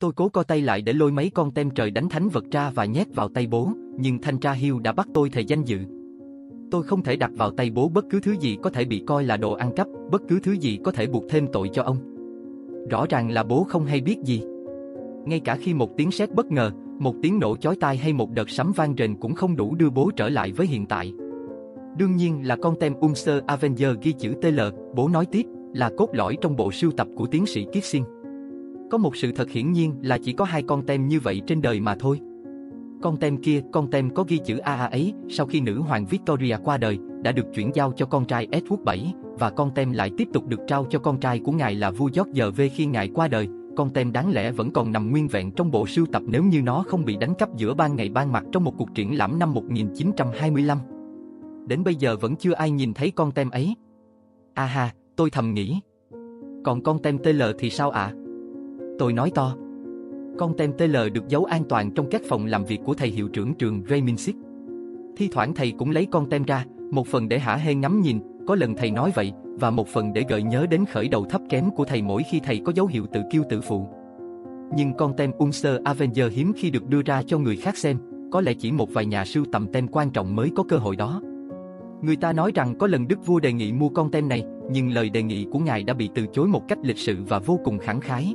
Tôi cố co tay lại để lôi mấy con tem trời đánh thánh vật ra và nhét vào tay bố, nhưng thanh tra Hill đã bắt tôi thề danh dự. Tôi không thể đặt vào tay bố bất cứ thứ gì có thể bị coi là đồ ăn cắp, bất cứ thứ gì có thể buộc thêm tội cho ông. Rõ ràng là bố không hay biết gì. Ngay cả khi một tiếng sét bất ngờ, một tiếng nổ chói tai hay một đợt sấm vang rền cũng không đủ đưa bố trở lại với hiện tại. Đương nhiên là con tem Unser Avenger ghi chữ TL, bố nói tiếp, là cốt lõi trong bộ sưu tập của tiến sĩ Kissing. Có một sự thật hiển nhiên là chỉ có hai con tem như vậy trên đời mà thôi. Con tem kia, con tem có ghi chữ AA ấy, sau khi nữ hoàng Victoria qua đời, đã được chuyển giao cho con trai Edward VII, và con tem lại tiếp tục được trao cho con trai của ngài là vua George V khi ngài qua đời. Con tem đáng lẽ vẫn còn nằm nguyên vẹn trong bộ sưu tập nếu như nó không bị đánh cắp giữa ban ngày ban mặt trong một cuộc triển lãm năm 1925. Đến bây giờ vẫn chưa ai nhìn thấy con tem ấy. À ha, tôi thầm nghĩ. Còn con tem TL thì sao ạ? À? Tôi nói to. Con tem TL được giấu an toàn trong các phòng làm việc của thầy hiệu trưởng trường Rayminsic. Thi thoảng thầy cũng lấy con tem ra, một phần để hả hê ngắm nhìn, có lần thầy nói vậy, và một phần để gợi nhớ đến khởi đầu thấp kém của thầy mỗi khi thầy có dấu hiệu tự kiêu tự phụ. Nhưng con tem Unser Avenger hiếm khi được đưa ra cho người khác xem, có lẽ chỉ một vài nhà sưu tầm tem quan trọng mới có cơ hội đó. Người ta nói rằng có lần đức vua đề nghị mua con tem này, nhưng lời đề nghị của ngài đã bị từ chối một cách lịch sự và vô cùng khẳng khái.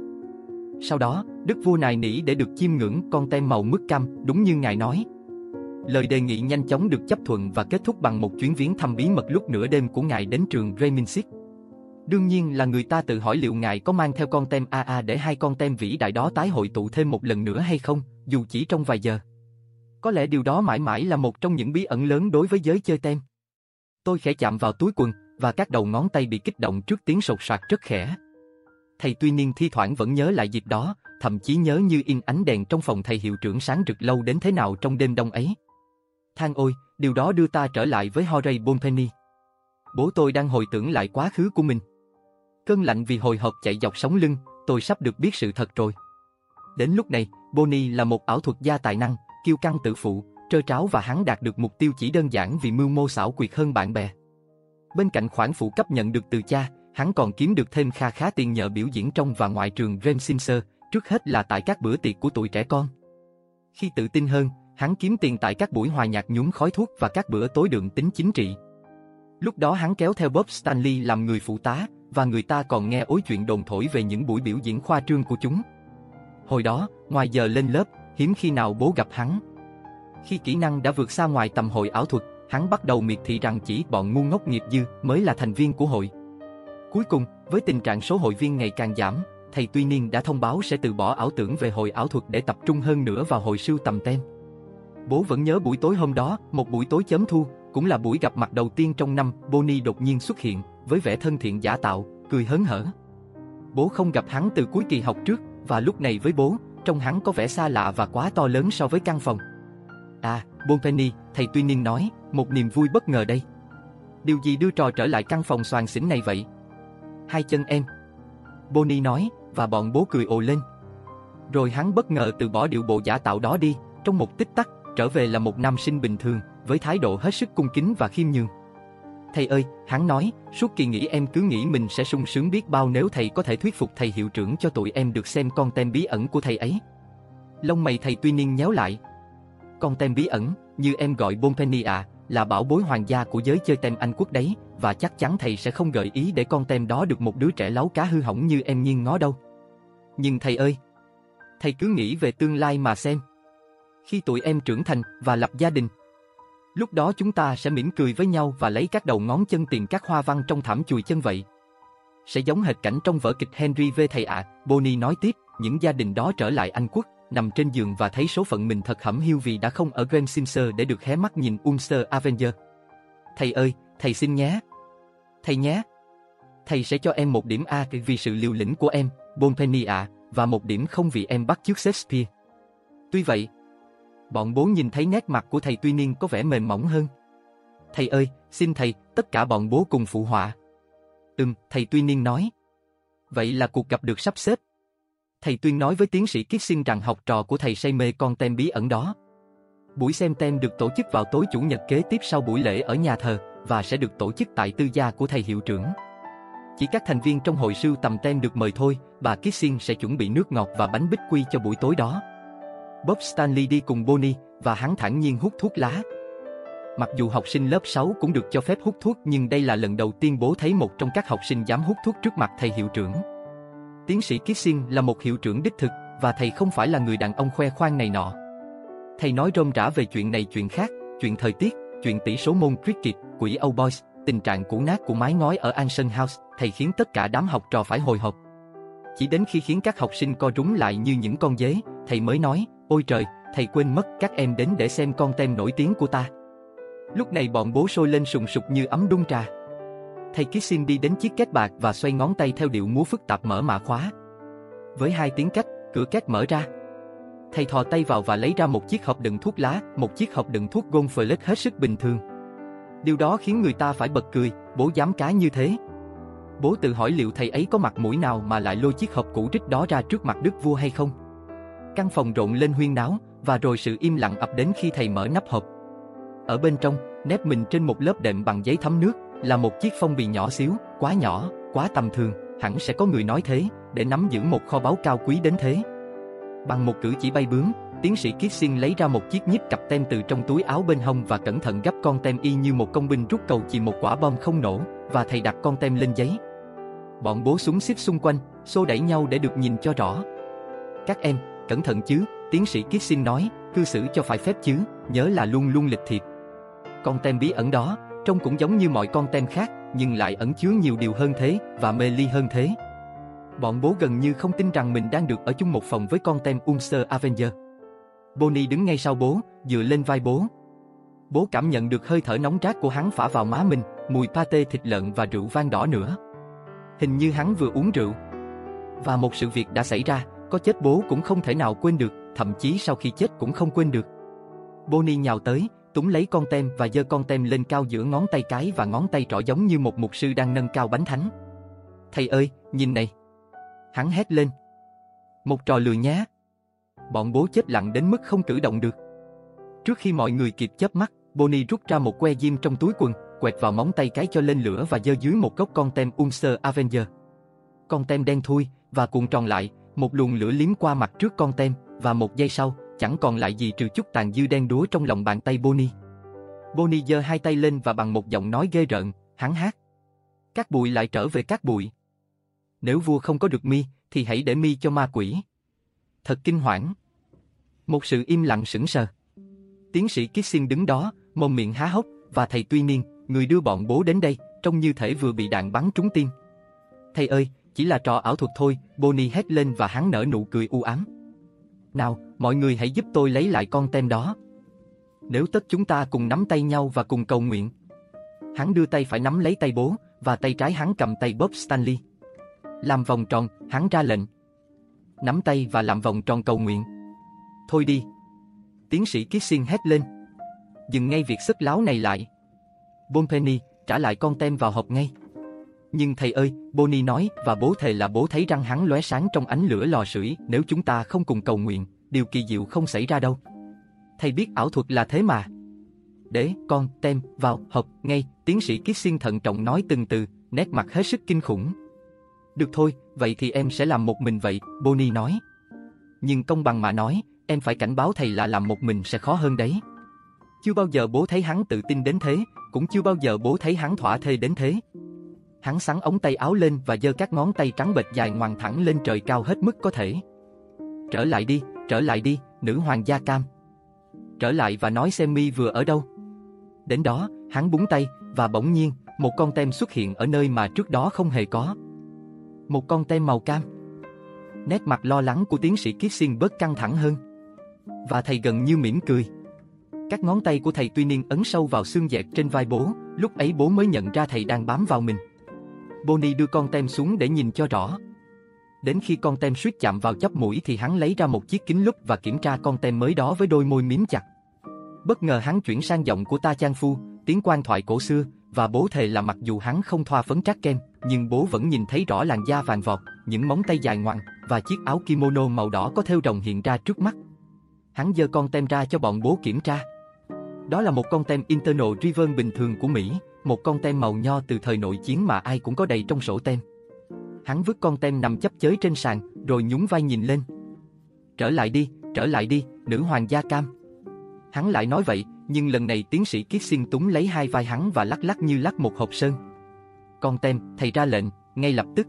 Sau đó, đức vua nài nỉ để được chiêm ngưỡng con tem màu mứt cam, đúng như ngài nói. Lời đề nghị nhanh chóng được chấp thuận và kết thúc bằng một chuyến viếng thăm bí mật lúc nửa đêm của ngài đến trường Reminsic. Đương nhiên là người ta tự hỏi liệu ngài có mang theo con tem AA để hai con tem vĩ đại đó tái hội tụ thêm một lần nữa hay không, dù chỉ trong vài giờ. Có lẽ điều đó mãi mãi là một trong những bí ẩn lớn đối với giới chơi tem. Tôi khẽ chạm vào túi quần, và các đầu ngón tay bị kích động trước tiếng sột soạt rất khẽ. Thầy tuy nhiên thi thoảng vẫn nhớ lại dịp đó, thậm chí nhớ như in ánh đèn trong phòng thầy hiệu trưởng sáng rực lâu đến thế nào trong đêm đông ấy. Thang ôi, điều đó đưa ta trở lại với Horay Bonpenny. Bố tôi đang hồi tưởng lại quá khứ của mình. Cơn lạnh vì hồi hộp chạy dọc sống lưng, tôi sắp được biết sự thật rồi. Đến lúc này, Bonnie là một ảo thuật gia tài năng, kiêu căng tự phụ, trơ tráo và hắn đạt được mục tiêu chỉ đơn giản vì mưu mô xảo quyệt hơn bạn bè. Bên cạnh khoản phụ cấp nhận được từ cha, hắn còn kiếm được thêm kha khá tiền nhờ biểu diễn trong và ngoại trường Remsimser, trước hết là tại các bữa tiệc của tuổi trẻ con. Khi tự tin hơn, hắn kiếm tiền tại các buổi hòa nhạc nhúng khói thuốc và các bữa tối đường tính chính trị. Lúc đó hắn kéo theo Bob Stanley làm người phụ tá, và người ta còn nghe ối chuyện đồn thổi về những buổi biểu diễn khoa trương của chúng. Hồi đó, ngoài giờ lên lớp, hiếm khi nào bố gặp hắn. Khi kỹ năng đã vượt xa ngoài tầm hội ảo thuật, hắn bắt đầu miệt thị rằng chỉ bọn ngu ngốc nghiệp dư mới là thành viên của hội. Cuối cùng, với tình trạng số hội viên ngày càng giảm, thầy Tuy Niên đã thông báo sẽ từ bỏ ảo tưởng về hội ảo thuật để tập trung hơn nữa vào hội sưu tầm tem. Bố vẫn nhớ buổi tối hôm đó, một buổi tối chấm thu, cũng là buổi gặp mặt đầu tiên trong năm, Bonnie đột nhiên xuất hiện, với vẻ thân thiện giả tạo, cười hớn hở. Bố không gặp hắn từ cuối kỳ học trước, và lúc này với bố, trông hắn có vẻ xa lạ và quá to lớn so với căn phòng. À, Bonpenny, thầy Tuy Niên nói, một niềm vui bất ngờ đây. Điều gì đưa trò trở lại căn phòng xoàng xỉn này vậy? Hai chân em. Bonnie nói, và bọn bố cười ồ lên. Rồi hắn bất ngờ từ bỏ điệu bộ giả tạo đó đi, trong một tích tắc, trở về là một nam sinh bình thường, với thái độ hết sức cung kính và khiêm nhường. Thầy ơi, hắn nói, suốt kỳ nghỉ em cứ nghĩ mình sẽ sung sướng biết bao nếu thầy có thể thuyết phục thầy hiệu trưởng cho tụi em được xem con tem bí ẩn của thầy ấy. Lông mày thầy tuy niên nhéo lại. Con tem bí ẩn, như em gọi Bonpenny à, là bảo bối hoàng gia của giới chơi tem Anh quốc đấy, và chắc chắn thầy sẽ không gợi ý để con tem đó được một đứa trẻ láo cá hư hỏng như em nhiên ngó đâu. Nhưng thầy ơi, thầy cứ nghĩ về tương lai mà xem. Khi tụi em trưởng thành và lập gia đình, lúc đó chúng ta sẽ mỉm cười với nhau và lấy các đầu ngón chân tìm các hoa văn trong thảm chùi chân vậy. Sẽ giống hệt cảnh trong vở kịch Henry V thầy ạ, à, Bonnie nói tiếp, những gia đình đó trở lại Anh quốc, nằm trên giường và thấy số phận mình thật hẩm hiu vì đã không ở Grand Simser để được hé mắt nhìn Ulster Avenger. Thầy ơi, thầy xin nhé. Thầy nhé. Thầy sẽ cho em một điểm A vì sự liều lĩnh của em, Bonpenny ạ, à, và một điểm không vì em bắt chước Shakespeare. Tuy vậy, bọn bố nhìn thấy nét mặt của thầy tuy niên có vẻ mềm mỏng hơn. Thầy ơi, xin thầy, tất cả bọn bố cùng phụ họa. Ừm, thầy tuy niên nói. Vậy là cuộc gặp được sắp xếp. Thầy tuyên nói với tiến sĩ Kissing rằng học trò của thầy say mê con tem bí ẩn đó. Buổi xem tem được tổ chức vào tối chủ nhật kế tiếp sau buổi lễ ở nhà thờ và sẽ được tổ chức tại tư gia của thầy hiệu trưởng. Chỉ các thành viên trong hội sưu tầm tem được mời thôi, bà Kissing sẽ chuẩn bị nước ngọt và bánh bích quy cho buổi tối đó. Bob Stanley đi cùng Bonnie và hắn thản nhiên hút thuốc lá. Mặc dù học sinh lớp 6 cũng được cho phép hút thuốc nhưng đây là lần đầu tiên bố thấy một trong các học sinh dám hút thuốc trước mặt thầy hiệu trưởng. Tiến sĩ Kissing là một hiệu trưởng đích thực và thầy không phải là người đàn ông khoe khoang này nọ. Thầy nói rôm rã về chuyện này chuyện khác, chuyện thời tiết, chuyện tỷ số môn cricket, quỹ Old Boys, tình trạng cũ nát của mái ngói ở Anson House, thầy khiến tất cả đám học trò phải hồi hộp. Chỉ đến khi khiến các học sinh co rúm lại như những con dế, thầy mới nói, ôi trời, thầy quên mất các em đến để xem con tem nổi tiếng của ta. Lúc này bọn bố sôi lên sùng sục như ấm đun trà. Thầy Kissing đi đến chiếc két bạc và xoay ngón tay theo điệu múa phức tạp mở mã khóa. Với hai tiếng cách, cửa két mở ra. Thầy thò tay vào và lấy ra một chiếc hộp đựng thuốc lá, một chiếc hộp đựng thuốc Gonflex hết sức bình thường. Điều đó khiến người ta phải bật cười, bố dám cá như thế. Bố tự hỏi liệu thầy ấy có mặt mũi nào mà lại lôi chiếc hộp cũ rích đó ra trước mặt đức vua hay không. Căn phòng rộn lên huyên náo, và rồi sự im lặng ập đến khi thầy mở nắp hộp. Ở bên trong, nép mình trên một lớp đệm bằng giấy thấm nước, là một chiếc phong bì nhỏ xíu, quá nhỏ, quá tầm thường, hẳn sẽ có người nói thế, để nắm giữ một kho báu cao quý đến thế. Bằng một cử chỉ bay bướm, tiến sĩ Kissing lấy ra một chiếc nhíp cặp tem từ trong túi áo bên hông và cẩn thận gấp con tem y như một công binh rút cầu chì một quả bom không nổ, và thầy đặt con tem lên giấy. Bọn bố súng xếp xung quanh, xô đẩy nhau để được nhìn cho rõ. Các em, cẩn thận chứ, tiến sĩ Kissing nói, cư xử cho phải phép chứ, nhớ là luôn luôn lịch thiệp. Con tem bí ẩn đó, trông cũng giống như mọi con tem khác, nhưng lại ẩn chứa nhiều điều hơn thế và mê ly hơn thế. Bọn bố gần như không tin rằng mình đang được ở chung một phòng với con tem Unser Avenger. Bonnie đứng ngay sau bố, dựa lên vai bố. Bố cảm nhận được hơi thở nóng rát của hắn phả vào má mình, mùi pate thịt lợn và rượu vang đỏ nữa. Hình như hắn vừa uống rượu. Và một sự việc đã xảy ra, có chết bố cũng không thể nào quên được, thậm chí sau khi chết cũng không quên được. Bonnie nhào tới, túng lấy con tem và giơ con tem lên cao giữa ngón tay cái và ngón tay trỏ giống như một mục sư đang nâng cao bánh thánh. Thầy ơi, nhìn này. Hắn hét lên. Một trò lừa nhá. Bọn bố chết lặng đến mức không cử động được. Trước khi mọi người kịp chớp mắt, Bonnie rút ra một que diêm trong túi quần, quẹt vào móng tay cái cho lên lửa và giơ dưới một gốc con tem Ulster Avenger. Con tem đen thui và cuộn tròn lại, một luồng lửa liếm qua mặt trước con tem và một giây sau, chẳng còn lại gì trừ chút tàn dư đen đúa trong lòng bàn tay Bonnie. Bonnie giơ hai tay lên và bằng một giọng nói ghê rợn, hắn hát. Các bụi lại trở về các bụi. Nếu vua không có được mi, thì hãy để mi cho ma quỷ. Thật kinh hoảng. Một sự im lặng sững sờ. Tiến sĩ Kissing đứng đó, mồm miệng há hốc, và thầy Tuy Niên, người đưa bọn bố đến đây, trông như thể vừa bị đạn bắn trúng tim. Thầy ơi, chỉ là trò ảo thuật thôi, Bonnie hét lên và hắn nở nụ cười u ám. Nào, mọi người hãy giúp tôi lấy lại con tem đó. Nếu tất chúng ta cùng nắm tay nhau và cùng cầu nguyện. Hắn đưa tay phải nắm lấy tay bố, và tay trái hắn cầm tay Bob Stanley. Làm vòng tròn, hắn ra lệnh. Nắm tay và làm vòng tròn cầu nguyện. Thôi đi. Tiến sĩ Kissing hét lên. Dừng ngay việc sức láo này lại. Bonpenny, trả lại con tem vào hộp ngay. Nhưng thầy ơi, Bonnie nói và bố thề là bố thấy răng hắn lóe sáng trong ánh lửa lò sưởi nếu chúng ta không cùng cầu nguyện, điều kỳ diệu không xảy ra đâu. Thầy biết ảo thuật là thế mà. Để con tem vào hộp ngay, tiến sĩ Kissing thận trọng nói từng từ, nét mặt hết sức kinh khủng. Được thôi, vậy thì em sẽ làm một mình vậy, Bonnie nói. Nhưng công bằng mà nói, em phải cảnh báo thầy là làm một mình sẽ khó hơn đấy. Chưa bao giờ bố thấy hắn tự tin đến thế, cũng chưa bao giờ bố thấy hắn thỏa thê đến thế. Hắn sắn ống tay áo lên và giơ các ngón tay trắng bệch dài ngoằn thẳng lên trời cao hết mức có thể. Trở lại đi, trở lại đi, nữ hoàng gia cam. Trở lại và nói xem mi vừa ở đâu. Đến đó, hắn búng tay, và bỗng nhiên, một con tem xuất hiện ở nơi mà trước đó không hề có. Một con tem màu cam. Nét mặt lo lắng của tiến sĩ Kissing bớt căng thẳng hơn. Và thầy gần như mỉm cười. Các ngón tay của thầy tuy niên ấn sâu vào xương dẹt trên vai bố, lúc ấy bố mới nhận ra thầy đang bám vào mình. Bonnie đưa con tem xuống để nhìn cho rõ. Đến khi con tem suýt chạm vào chóp mũi thì hắn lấy ra một chiếc kính lúp và kiểm tra con tem mới đó với đôi môi miếm chặt. Bất ngờ hắn chuyển sang giọng của ta Chan Phu, tiếng quan thoại cổ xưa, và bố thề là mặc dù hắn không thoa phấn trát kem, nhưng bố vẫn nhìn thấy rõ làn da vàng vọt, những móng tay dài ngoằng và chiếc áo kimono màu đỏ có thêu rồng hiện ra trước mắt. Hắn giơ con tem ra cho bọn bố kiểm tra. Đó là một con tem Internal driven bình thường của Mỹ, Một con tem màu nho từ thời nội chiến mà ai cũng có đầy trong sổ tem. Hắn vứt con tem nằm chấp chới trên sàn, rồi nhún vai nhìn lên. Trở lại đi, trở lại đi, nữ hoàng gia cam. Hắn lại nói vậy, nhưng lần này tiến sĩ Kiết Sinh túng lấy hai vai hắn và lắc lắc như lắc một hộp sơn. Con tem, thầy ra lệnh, ngay lập tức.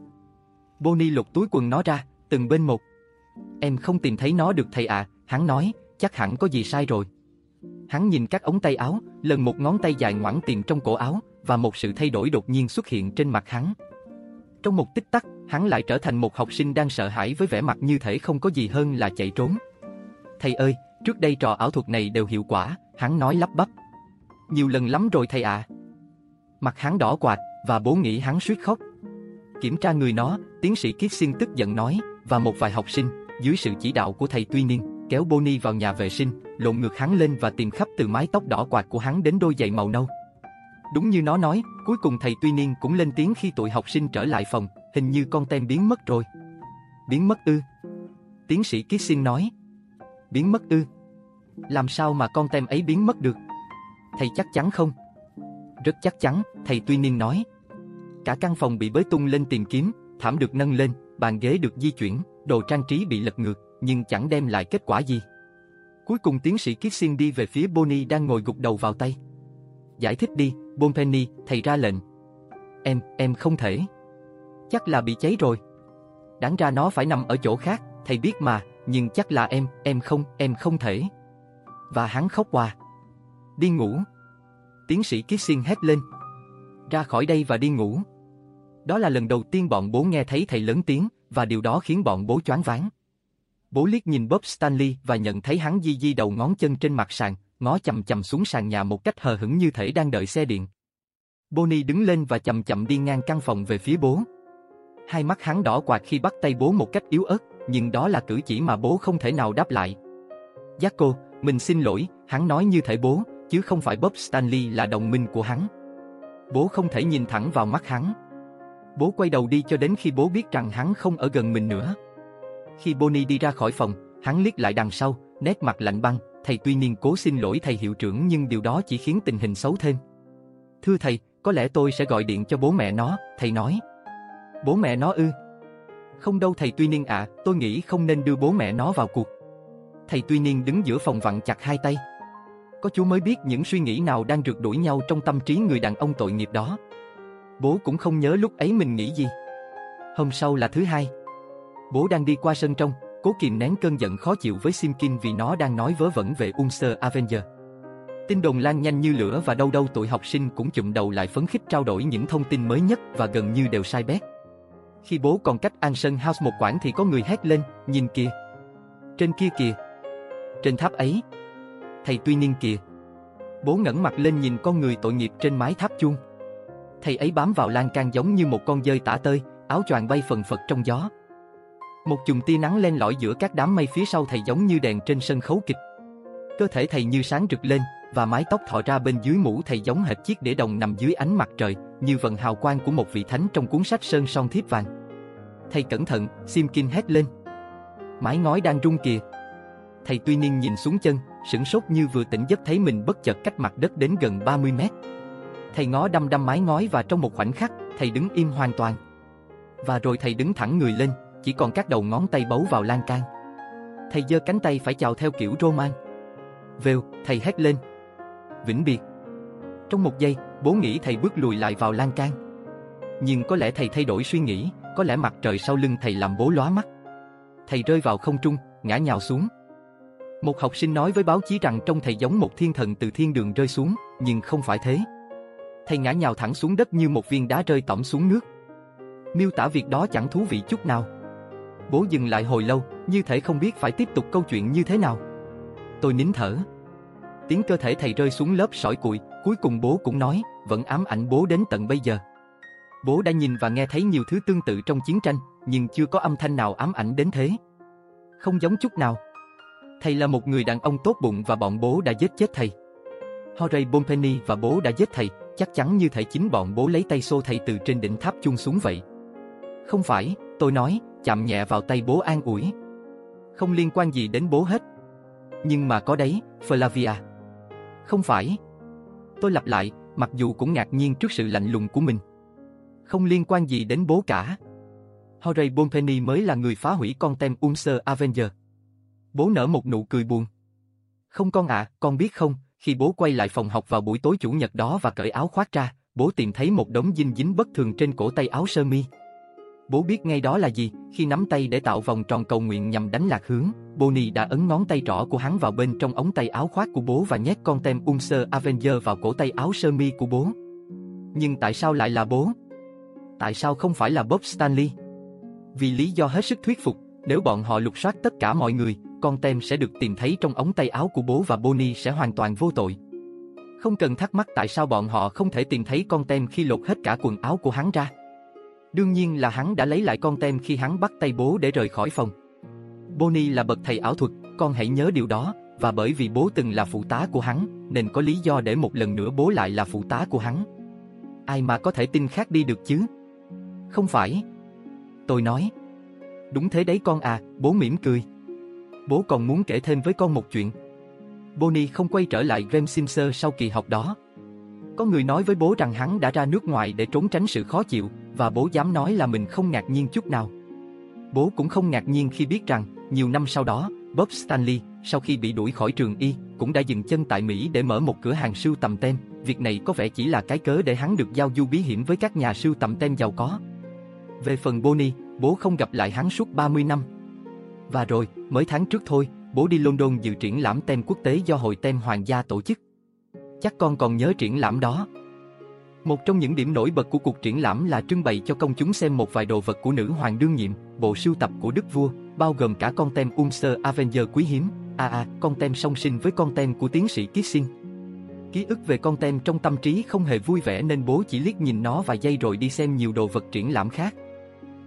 Bonnie lục túi quần nó ra, từng bên một. Em không tìm thấy nó được thầy ạ, hắn nói, chắc hẳn có gì sai rồi. Hắn nhìn các ống tay áo, lần một ngón tay dài ngoẵng tiền trong cổ áo, và một sự thay đổi đột nhiên xuất hiện trên mặt hắn. Trong một tích tắc, hắn lại trở thành một học sinh đang sợ hãi với vẻ mặt như thể không có gì hơn là chạy trốn. Thầy ơi, trước đây trò ảo thuật này đều hiệu quả, hắn nói lắp bắp. Nhiều lần lắm rồi thầy ạ. À. Mặt hắn đỏ quạt, và bố nghĩ hắn suýt khóc. Kiểm tra người nó, tiến sĩ Kiết Xuyên tức giận nói, và một vài học sinh, dưới sự chỉ đạo của thầy Tuy Niên, kéo Bonnie vào nhà vệ sinh, lộn ngược hắn lên và tìm khắp từ mái tóc đỏ quạt của hắn đến đôi giày màu nâu. Đúng như nó nói, cuối cùng thầy Tuy Niên cũng lên tiếng khi tụi học sinh trở lại phòng, hình như con tem biến mất rồi. Biến mất ư? Tiến sĩ Kissing nói. Biến mất ư? Làm sao mà con tem ấy biến mất được? Thầy chắc chắn không? Rất chắc chắn, thầy Tuy Niên nói. Cả căn phòng bị bới tung lên tìm kiếm, thảm được nâng lên, bàn ghế được di chuyển, đồ trang trí bị lật ngược, nhưng chẳng đem lại kết quả gì. Cuối cùng tiến sĩ Kissing đi về phía Bonnie đang ngồi gục đầu vào tay. Giải thích đi, Bonpenny, thầy ra lệnh. Em, em không thể. Chắc là bị cháy rồi. Đáng ra nó phải nằm ở chỗ khác, thầy biết mà, nhưng chắc là em, em không, em không thể. Và hắn khóc hòa. Đi ngủ. Tiến sĩ Kissing hét lên. Ra khỏi đây và đi ngủ. Đó là lần đầu tiên bọn bố nghe thấy thầy lớn tiếng, và điều đó khiến bọn bố choáng váng. Bố liếc nhìn Bob Stanley và nhận thấy hắn di di đầu ngón chân trên mặt sàn, ngó chậm chậm xuống sàn nhà một cách hờ hững như thể đang đợi xe điện. Bonnie đứng lên và chậm chậm đi ngang căn phòng về phía bố. Hai mắt hắn đỏ quạt khi bắt tay bố một cách yếu ớt, nhưng đó là cử chỉ mà bố không thể nào đáp lại. Giác cô, mình xin lỗi, hắn nói như thể bố, chứ không phải Bob Stanley là đồng minh của hắn. Bố không thể nhìn thẳng vào mắt hắn. Bố quay đầu đi cho đến khi bố biết rằng hắn không ở gần mình nữa. Khi Bonnie đi ra khỏi phòng, hắn liếc lại đằng sau, nét mặt lạnh băng, thầy tuy nhiên cố xin lỗi thầy hiệu trưởng nhưng điều đó chỉ khiến tình hình xấu thêm. Thưa thầy, có lẽ tôi sẽ gọi điện cho bố mẹ nó, thầy nói. Bố mẹ nó ư? Không đâu thầy tuy nhiên ạ, à, tôi nghĩ không nên đưa bố mẹ nó vào cuộc. Thầy tuy nhiên đứng giữa phòng vặn chặt hai tay. Có chú mới biết những suy nghĩ nào đang rượt đuổi nhau trong tâm trí người đàn ông tội nghiệp đó. Bố cũng không nhớ lúc ấy mình nghĩ gì. Hôm sau là thứ hai. Bố đang đi qua sân trong, cố kìm nén cơn giận khó chịu với Simkin vì nó đang nói vớ vẩn về Unser Avenger. Tin đồn lan nhanh như lửa và đâu đâu tụi học sinh cũng chụm đầu lại phấn khích trao đổi những thông tin mới nhất và gần như đều sai bét. Khi bố còn cách Anson House một quãng thì có người hét lên, nhìn kìa. Trên kia kìa. Trên tháp ấy. Thầy tuy niên kìa. Bố ngẩng mặt lên nhìn con người tội nghiệp trên mái tháp chuông. Thầy ấy bám vào lan can giống như một con dơi tả tơi, áo choàng bay phần phật trong gió. Một chùm tia nắng len lỏi giữa các đám mây phía sau thầy giống như đèn trên sân khấu kịch. Cơ thể thầy như sáng rực lên, và mái tóc thọ ra bên dưới mũ thầy giống hệt chiếc đĩa đồng nằm dưới ánh mặt trời, như vần hào quang của một vị thánh trong cuốn sách sơn son thiếp vàng. Thầy cẩn thận, Simkin hét lên. Mái ngói đang rung kìa. Thầy tuy nhiên nhìn xuống chân, sửng sốt như vừa tỉnh giấc thấy mình bất chợt cách mặt đất đến gần 30 mét. Thầy ngó đăm đăm mái ngói và trong một khoảnh khắc, thầy đứng im hoàn toàn. Và rồi thầy đứng thẳng người lên, chỉ còn các đầu ngón tay bấu vào lan can. Thầy giơ cánh tay phải chào theo kiểu Roman. Vèo, thầy hét lên. Vĩnh biệt. Trong một giây, bố nghĩ thầy bước lùi lại vào lan can. Nhưng có lẽ thầy thay đổi suy nghĩ, có lẽ mặt trời sau lưng thầy làm bố lóa mắt. Thầy rơi vào không trung, ngã nhào xuống. Một học sinh nói với báo chí rằng trông thầy giống một thiên thần từ thiên đường rơi xuống, nhưng không phải thế. Thầy ngã nhào thẳng xuống đất như một viên đá rơi tỏm xuống nước. Miêu tả việc đó chẳng thú vị chút nào. Bố dừng lại hồi lâu, như thể không biết phải tiếp tục câu chuyện như thế nào. Tôi nín thở. Tiếng cơ thể thầy rơi xuống lớp sỏi cụi, cuối cùng bố cũng nói, vẫn ám ảnh bố đến tận bây giờ. Bố đã nhìn và nghe thấy nhiều thứ tương tự trong chiến tranh, nhưng chưa có âm thanh nào ám ảnh đến thế. Không giống chút nào. Thầy là một người đàn ông tốt bụng và bọn bố đã giết chết thầy. Horay Bompenny và bố đã giết thầy, chắc chắn như thể chính bọn bố lấy tay xô thầy từ trên đỉnh tháp chung xuống vậy. Không phải, tôi nói, chạm nhẹ vào tay bố an ủi. Không liên quan gì đến bố hết. Nhưng mà có đấy, Flavia. Không phải. Tôi lặp lại, mặc dù cũng ngạc nhiên trước sự lạnh lùng của mình. Không liên quan gì đến bố cả. Horay Bonpenny mới là người phá hủy con tem Unser Avenger. Bố nở một nụ cười buồn. Không con ạ, con biết không, khi bố quay lại phòng học vào buổi tối chủ nhật đó và cởi áo khoác ra, bố tìm thấy một đống dinh dính bất thường trên cổ tay áo sơ mi. Bố biết ngay đó là gì, khi nắm tay để tạo vòng tròn cầu nguyện nhằm đánh lạc hướng, Bonnie đã ấn ngón tay trỏ của hắn vào bên trong ống tay áo khoác của bố và nhét con tem um Unser Avenger vào cổ tay áo sơ mi của bố. Nhưng tại sao lại là bố? Tại sao không phải là Bob Stanley? Vì lý do hết sức thuyết phục, nếu bọn họ lục soát tất cả mọi người, con tem sẽ được tìm thấy trong ống tay áo của bố và Bonnie sẽ hoàn toàn vô tội. Không cần thắc mắc tại sao bọn họ không thể tìm thấy con tem khi lột hết cả quần áo của hắn ra. Đương nhiên là hắn đã lấy lại con tem khi hắn bắt tay bố để rời khỏi phòng. Bonnie là bậc thầy ảo thuật, con hãy nhớ điều đó, và bởi vì bố từng là phụ tá của hắn, nên có lý do để một lần nữa bố lại là phụ tá của hắn. Ai mà có thể tin khác đi được chứ? Không phải. Tôi nói. Đúng thế đấy con à, bố mỉm cười. Bố còn muốn kể thêm với con một chuyện. Bonnie không quay trở lại Ramsimser sau kỳ học đó. Có người nói với bố rằng hắn đã ra nước ngoài để trốn tránh sự khó chịu, và bố dám nói là mình không ngạc nhiên chút nào. Bố cũng không ngạc nhiên khi biết rằng, nhiều năm sau đó, Bob Stanley, sau khi bị đuổi khỏi trường y, cũng đã dừng chân tại Mỹ để mở một cửa hàng sưu tầm tem. Việc này có vẻ chỉ là cái cớ để hắn được giao du bí hiểm với các nhà sưu tầm tem giàu có. Về phần Bonnie, bố không gặp lại hắn suốt 30 năm. Và rồi, mới tháng trước thôi, bố đi London dự triển lãm tem quốc tế do Hội Tem Hoàng gia tổ chức. Chắc con còn nhớ triển lãm đó. Một trong những điểm nổi bật của cuộc triển lãm là trưng bày cho công chúng xem một vài đồ vật của nữ hoàng đương nhiệm, bộ sưu tập của đức vua, bao gồm cả con tem Ulster Avenger quý hiếm, à à, con tem song sinh với con tem của tiến sĩ Kissing. Ký ức về con tem trong tâm trí không hề vui vẻ nên bố chỉ liếc nhìn nó vài giây rồi đi xem nhiều đồ vật triển lãm khác.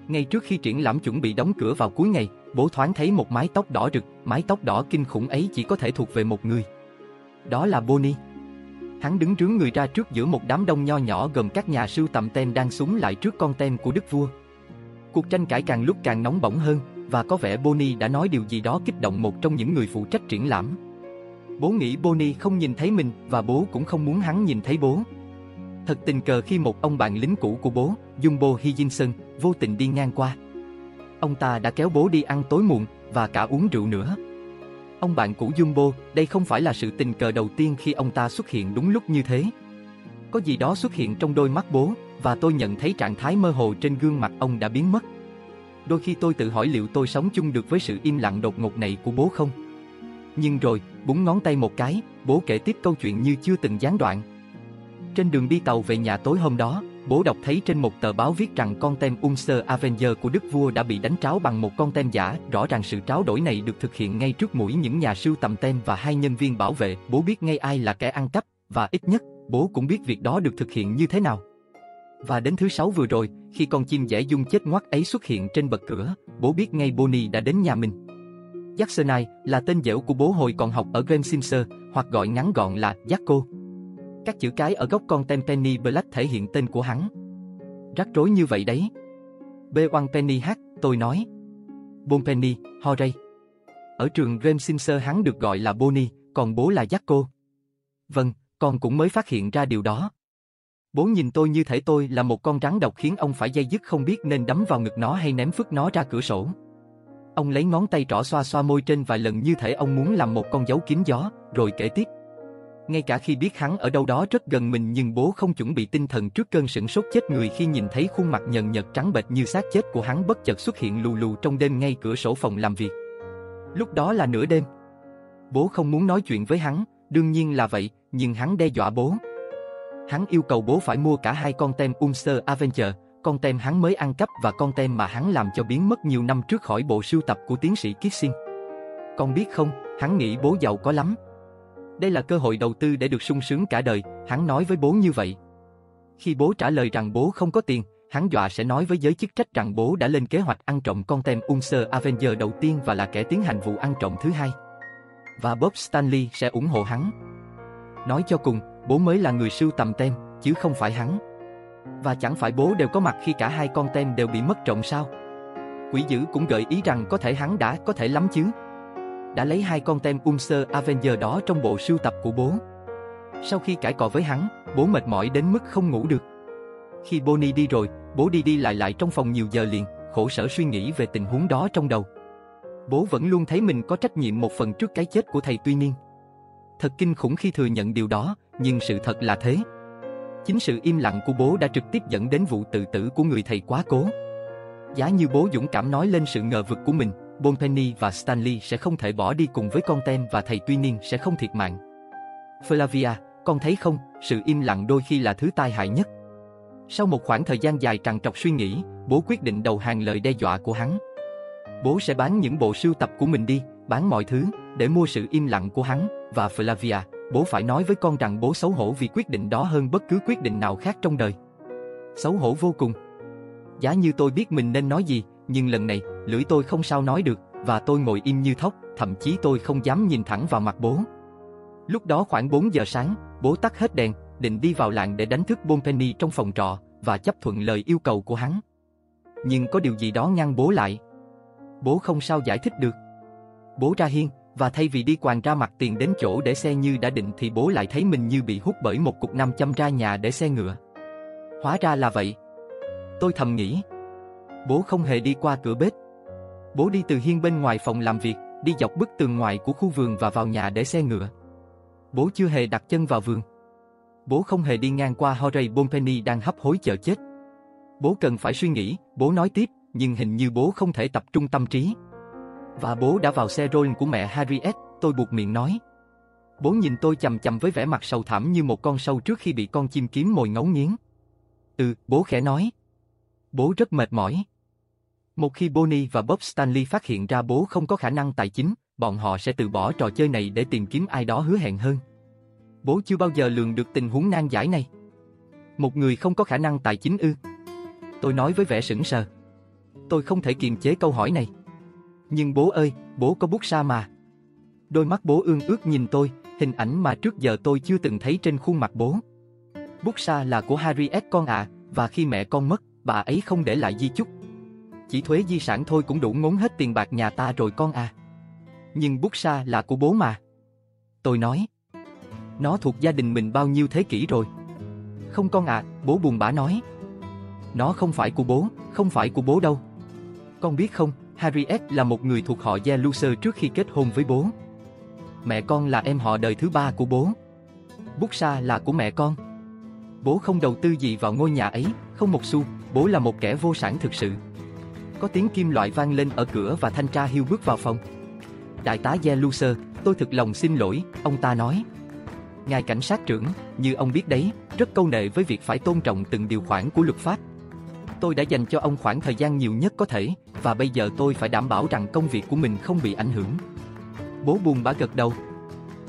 Ngay trước khi triển lãm chuẩn bị đóng cửa vào cuối ngày, bố thoáng thấy một mái tóc đỏ rực, mái tóc đỏ kinh khủng ấy chỉ có thể thuộc về một người. Đó là Bonnie. Hắn đứng trướng người ra trước giữa một đám đông nho nhỏ gồm các nhà sưu tầm tem đang súng lại trước con tem của đức vua. Cuộc tranh cãi càng lúc càng nóng bỏng hơn, và có vẻ Bonnie đã nói điều gì đó kích động một trong những người phụ trách triển lãm. Bố nghĩ Bonnie không nhìn thấy mình và bố cũng không muốn hắn nhìn thấy bố. Thật tình cờ khi một ông bạn lính cũ của bố, Jumbo Higginson, vô tình đi ngang qua. Ông ta đã kéo bố đi ăn tối muộn và cả uống rượu nữa. Ông bạn cũ Jumbo, đây không phải là sự tình cờ đầu tiên khi ông ta xuất hiện đúng lúc như thế. Có gì đó xuất hiện trong đôi mắt bố, và tôi nhận thấy trạng thái mơ hồ trên gương mặt ông đã biến mất. Đôi khi tôi tự hỏi liệu tôi sống chung được với sự im lặng đột ngột này của bố không? Nhưng rồi, búng ngón tay một cái, bố kể tiếp câu chuyện như chưa từng gián đoạn. Trên đường đi tàu về nhà tối hôm đó, bố đọc thấy trên một tờ báo viết rằng con tem Unser Avenger của đức vua đã bị đánh tráo bằng một con tem giả. Rõ ràng sự tráo đổi này được thực hiện ngay trước mũi những nhà sưu tầm tem và hai nhân viên bảo vệ. Bố biết ngay ai là kẻ ăn cắp, và ít nhất, bố cũng biết việc đó được thực hiện như thế nào. Và đến thứ sáu vừa rồi, khi con chim dẻ dung chết ngoắt ấy xuất hiện trên bậc cửa, bố biết ngay Bonnie đã đến nhà mình. Jacksonite là tên dẻo của bố hồi còn học ở Gransimser, hoặc gọi ngắn gọn là Jacko. Các chữ cái ở góc con tem Penny Black thể hiện tên của hắn. Rắc rối như vậy đấy. B1 Penny hát tôi nói. Bon Penny, Horay. Ở trường Gransimser hắn được gọi là Bonnie, còn bố là Jacko. Vâng, con cũng mới phát hiện ra điều đó. Bố nhìn tôi như thể tôi là một con rắn độc khiến ông phải dây dứt không biết nên đấm vào ngực nó hay ném phức nó ra cửa sổ. Ông lấy ngón tay trỏ xoa xoa môi trên vài lần như thể ông muốn làm một con dấu kín gió, rồi kể tiếp. Ngay cả khi biết hắn ở đâu đó rất gần mình nhưng bố không chuẩn bị tinh thần trước cơn sửng sốt chết người khi nhìn thấy khuôn mặt nhần nhật trắng bệch như xác chết của hắn bất chợt xuất hiện lù lù trong đêm ngay cửa sổ phòng làm việc. Lúc đó là nửa đêm. Bố không muốn nói chuyện với hắn, đương nhiên là vậy, nhưng hắn đe dọa bố. Hắn yêu cầu bố phải mua cả hai con tem Umster Avenger, con tem hắn mới ăn cắp và con tem mà hắn làm cho biến mất nhiều năm trước khỏi bộ sưu tập của tiến sĩ Kissing. Con biết không, hắn nghĩ bố giàu có lắm. Đây là cơ hội đầu tư để được sung sướng cả đời, hắn nói với bố như vậy. Khi bố trả lời rằng bố không có tiền, hắn dọa sẽ nói với giới chức trách rằng bố đã lên kế hoạch ăn trộm con tem Unser Avenger đầu tiên và là kẻ tiến hành vụ ăn trộm thứ hai. Và Bob Stanley sẽ ủng hộ hắn. Nói cho cùng, bố mới là người sưu tầm tem, chứ không phải hắn. Và chẳng phải bố đều có mặt khi cả hai con tem đều bị mất trộm sao? Quỷ dữ cũng gợi ý rằng có thể hắn đã có thể lắm chứ. Đã lấy hai con tem Unser Avenger đó trong bộ sưu tập của bố. Sau khi cãi cọ với hắn, bố mệt mỏi đến mức không ngủ được. Khi Bonnie đi rồi, bố đi đi lại lại trong phòng nhiều giờ liền, khổ sở suy nghĩ về tình huống đó trong đầu. Bố vẫn luôn thấy mình có trách nhiệm một phần trước cái chết của thầy tuy nhiên. Thật kinh khủng khi thừa nhận điều đó, nhưng sự thật là thế. Chính sự im lặng của bố đã trực tiếp dẫn đến vụ tự tử của người thầy quá cố. Giá như bố dũng cảm nói lên sự ngờ vực của mình, Bonpenny và Stanley sẽ không thể bỏ đi cùng với con tem và thầy tuy nhiên sẽ không thiệt mạng. Flavia, con thấy không, sự im lặng đôi khi là thứ tai hại nhất. Sau một khoảng thời gian dài trằn trọc suy nghĩ, bố quyết định đầu hàng lời đe dọa của hắn. Bố sẽ bán những bộ sưu tập của mình đi, bán mọi thứ, để mua sự im lặng của hắn, và Flavia, bố phải nói với con rằng bố xấu hổ vì quyết định đó hơn bất cứ quyết định nào khác trong đời. Xấu hổ vô cùng. Giá như tôi biết mình nên nói gì, nhưng lần này, lưỡi tôi không sao nói được, và tôi ngồi im như thóc, thậm chí tôi không dám nhìn thẳng vào mặt bố. Lúc đó khoảng 4 giờ sáng, bố tắt hết đèn, định đi vào làng để đánh thức Bonpenny trong phòng trọ, và chấp thuận lời yêu cầu của hắn. Nhưng có điều gì đó ngăn bố lại. Bố không sao giải thích được. Bố ra hiên, và thay vì đi quàng ra mặt tiền đến chỗ để xe như đã định thì bố lại thấy mình như bị hút bởi một cục nam châm ra nhà để xe ngựa. Hóa ra là vậy. Tôi thầm nghĩ. Bố không hề đi qua cửa bếp. Bố đi từ hiên bên ngoài phòng làm việc, đi dọc bức tường ngoài của khu vườn và vào nhà để xe ngựa. Bố chưa hề đặt chân vào vườn. Bố không hề đi ngang qua Horay Bonpenny đang hấp hối chờ chết. Bố cần phải suy nghĩ, bố nói tiếp, nhưng hình như bố không thể tập trung tâm trí. Và bố đã vào xe Rolls của mẹ Harriet, tôi buộc miệng nói. Bố nhìn tôi chầm chầm với vẻ mặt sầu thảm như một con sâu trước khi bị con chim kiếm mồi ngấu nghiến. Ừ, bố khẽ nói. Bố rất mệt mỏi. Một khi Bonnie và Bob Stanley phát hiện ra bố không có khả năng tài chính, bọn họ sẽ từ bỏ trò chơi này để tìm kiếm ai đó hứa hẹn hơn. Bố chưa bao giờ lường được tình huống nan giải này. Một người không có khả năng tài chính ư. Tôi nói với vẻ sững sờ. Tôi không thể kiềm chế câu hỏi này. Nhưng bố ơi, bố có bút sa mà. Đôi mắt bố ương ước nhìn tôi, hình ảnh mà trước giờ tôi chưa từng thấy trên khuôn mặt bố. Bút sa là của Harriet con ạ, à, và khi mẹ con mất, bà ấy không để lại di chúc. Chỉ thuế di sản thôi cũng đủ ngốn hết tiền bạc nhà ta rồi con à. Nhưng bút sa là của bố mà. Tôi nói. Nó thuộc gia đình mình bao nhiêu thế kỷ rồi. Không con à, bố buồn bã nói. Nó không phải của bố, không phải của bố đâu. Con biết không, Harriet là một người thuộc họ Jeluser trước khi kết hôn với bố. Mẹ con là em họ đời thứ ba của bố. Bút sa là của mẹ con. Bố không đầu tư gì vào ngôi nhà ấy, không một xu, bố là một kẻ vô sản thực sự. Có tiếng kim loại vang lên ở cửa và thanh tra hiu bước vào phòng. Đại tá Jeluser, tôi thực lòng xin lỗi, ông ta nói. Ngài cảnh sát trưởng, như ông biết đấy, rất câu nệ với việc phải tôn trọng từng điều khoản của luật pháp. Tôi đã dành cho ông khoảng thời gian nhiều nhất có thể, và bây giờ tôi phải đảm bảo rằng công việc của mình không bị ảnh hưởng. Bố buồn bã gật đầu.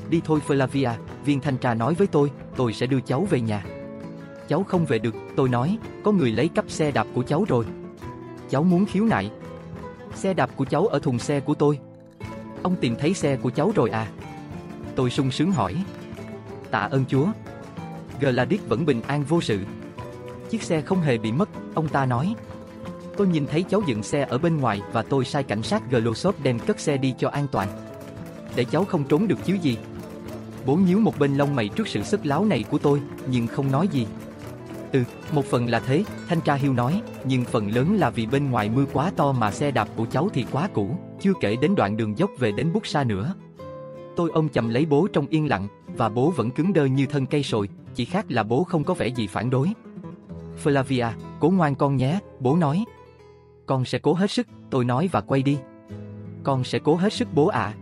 Đi thôi Flavia, viên thanh tra nói với tôi, tôi sẽ đưa cháu về nhà. Cháu không về được, tôi nói, có người lấy cắp xe đạp của cháu rồi. Cháu muốn khiếu nại. Xe đạp của cháu ở thùng xe của tôi. Ông tìm thấy xe của cháu rồi à? Tôi sung sướng hỏi. Tạ ơn Chúa. Gladys vẫn bình an vô sự. Chiếc xe không hề bị mất, ông ta nói. Tôi nhìn thấy cháu dựng xe ở bên ngoài và tôi sai cảnh sát Glosop đem cất xe đi cho an toàn. Để cháu không trốn được chứ gì. Bố nhíu một bên lông mày trước sự sức láo này của tôi, nhưng không nói gì. Ừ, một phần là thế, Thanh tra Hiêu nói, nhưng phần lớn là vì bên ngoài mưa quá to mà xe đạp của cháu thì quá cũ, chưa kể đến đoạn đường dốc về đến bút xa nữa. Tôi ôm chầm lấy bố trong yên lặng, và bố vẫn cứng đơ như thân cây sồi, chỉ khác là bố không có vẻ gì phản đối. Flavia, cố ngoan con nhé, bố nói. Con sẽ cố hết sức, tôi nói và quay đi. Con sẽ cố hết sức bố ạ.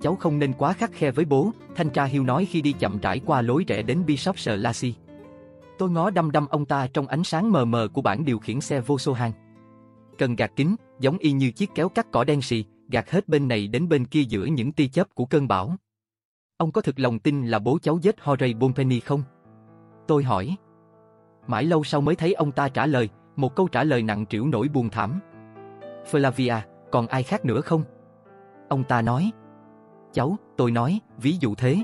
Cháu không nên quá khắc khe với bố, thanh tra Hiêu nói khi đi chậm rãi qua lối rẽ đến Bishop Lassie. Tôi ngó đăm đăm ông ta trong ánh sáng mờ mờ của bảng điều khiển xe vô số hàng. Cần gạt kính, giống y như chiếc kéo cắt cỏ đen xì, gạt hết bên này đến bên kia giữa những tia chớp của cơn bão. Ông có thực lòng tin là bố cháu giết Horay Bonpenny không? Tôi hỏi. Mãi lâu sau mới thấy ông ta trả lời, một câu trả lời nặng trĩu nỗi buồn thảm. Flavia, còn ai khác nữa không? Ông ta nói. Cháu, tôi nói, ví dụ thế.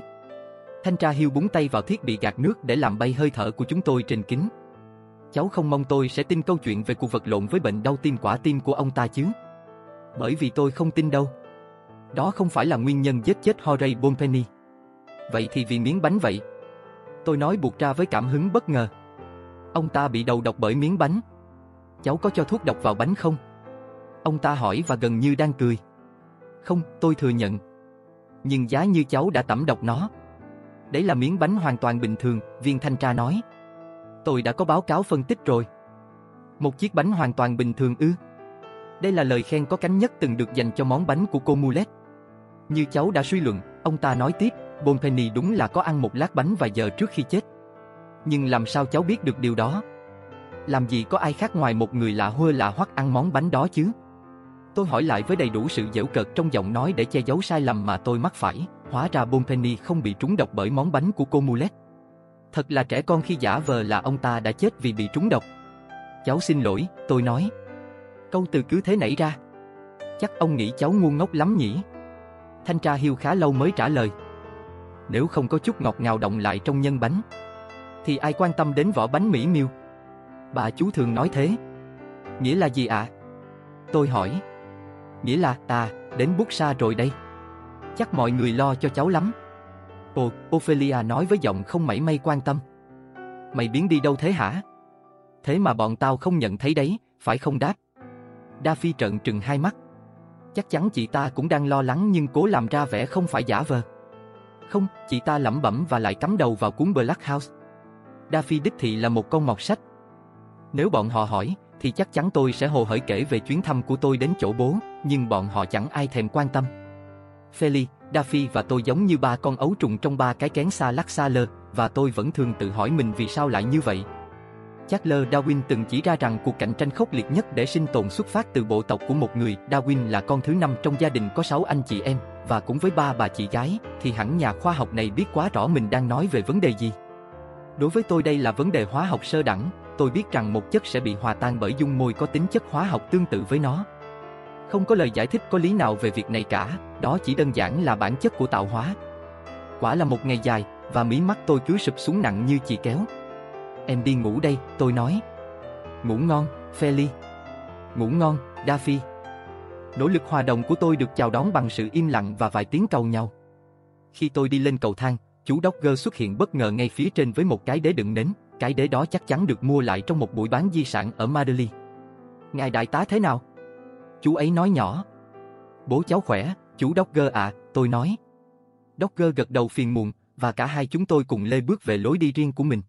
Thanh tra hiu búng tay vào thiết bị gạt nước để làm bay hơi thở của chúng tôi trên kính. Cháu không mong tôi sẽ tin câu chuyện về cuộc vật lộn với bệnh đau tim quả tim của ông ta chứ. Bởi vì tôi không tin đâu. Đó không phải là nguyên nhân giết chết Horay Bonpenny. Vậy thì vì miếng bánh vậy. Tôi nói buộc ra với cảm hứng bất ngờ. Ông ta bị đầu độc bởi miếng bánh. Cháu có cho thuốc độc vào bánh không? Ông ta hỏi và gần như đang cười. Không, tôi thừa nhận. Nhưng giá như cháu đã tẩm độc nó. Đấy là miếng bánh hoàn toàn bình thường, viên thanh tra nói. Tôi đã có báo cáo phân tích rồi. Một chiếc bánh hoàn toàn bình thường ư. Đây là lời khen có cánh nhất từng được dành cho món bánh của cô Mulet. Như cháu đã suy luận, ông ta nói tiếp, Bonpenny đúng là có ăn một lát bánh vài giờ trước khi chết. Nhưng làm sao cháu biết được điều đó? Làm gì có ai khác ngoài một người lạ hơ lạ hoắc ăn món bánh đó chứ? Tôi hỏi lại với đầy đủ sự dễu cợt trong giọng nói để che giấu sai lầm mà tôi mắc phải, hóa ra Bonpenny không bị trúng độc bởi món bánh của cô Mulet. Thật là trẻ con khi giả vờ là ông ta đã chết vì bị trúng độc. Cháu xin lỗi, tôi nói. Câu từ cứ thế nảy ra. Chắc ông nghĩ cháu ngu ngốc lắm nhỉ? Thanh tra hiu khá lâu mới trả lời. Nếu không có chút ngọt ngào động lại trong nhân bánh, thì ai quan tâm đến vỏ bánh mỹ miêu? Bà chú thường nói thế. Nghĩa là gì ạ? À? Tôi hỏi. Nghĩa là, ta đến bút xa rồi đây. Chắc mọi người lo cho cháu lắm. Ồ, Ophelia nói với giọng không mảy may quan tâm. Mày biến đi đâu thế hả? Thế mà bọn tao không nhận thấy đấy, phải không đáp? Đa Phi trợn trừng hai mắt. Chắc chắn chị ta cũng đang lo lắng nhưng cố làm ra vẻ không phải giả vờ. Không, chị ta lẩm bẩm và lại cắm đầu vào cuốn Black House. Đa Phi đích thị là một con mọt sách. Nếu bọn họ hỏi, thì chắc chắn tôi sẽ hồ hởi kể về chuyến thăm của tôi đến chỗ bố, nhưng bọn họ chẳng ai thèm quan tâm. Feli, Daffy và tôi giống như ba con ấu trùng trong ba cái kén xa lắc xa lơ, và tôi vẫn thường tự hỏi mình vì sao lại như vậy. Charles Darwin từng chỉ ra rằng cuộc cạnh tranh khốc liệt nhất để sinh tồn xuất phát từ bộ tộc của một người. Darwin là con thứ năm trong gia đình có sáu anh chị em, và cũng với ba bà chị gái, thì hẳn nhà khoa học này biết quá rõ mình đang nói về vấn đề gì. Đối với tôi đây là vấn đề hóa học sơ đẳng, tôi biết rằng một chất sẽ bị hòa tan bởi dung môi có tính chất hóa học tương tự với nó. Không có lời giải thích có lý nào về việc này cả, đó chỉ đơn giản là bản chất của tạo hóa. Quả là một ngày dài, và mí mắt tôi cứ sụp xuống nặng như chì kéo. Em đi ngủ đây, tôi nói. Ngủ ngon, Feli. Ngủ ngon, Daffy. Nỗ lực hòa đồng của tôi được chào đón bằng sự im lặng và vài tiếng cầu nhau. Khi tôi đi lên cầu thang, chú Dogger xuất hiện bất ngờ ngay phía trên với một cái đế đựng nến, cái đế đó chắc chắn được mua lại trong một buổi bán di sản ở Madely. Ngài đại tá thế nào? Chú ấy nói nhỏ. Bố cháu khỏe, chú Dogger ạ, à, tôi nói. Dogger gật đầu phiền muộn, và cả hai chúng tôi cùng lê bước về lối đi riêng của mình.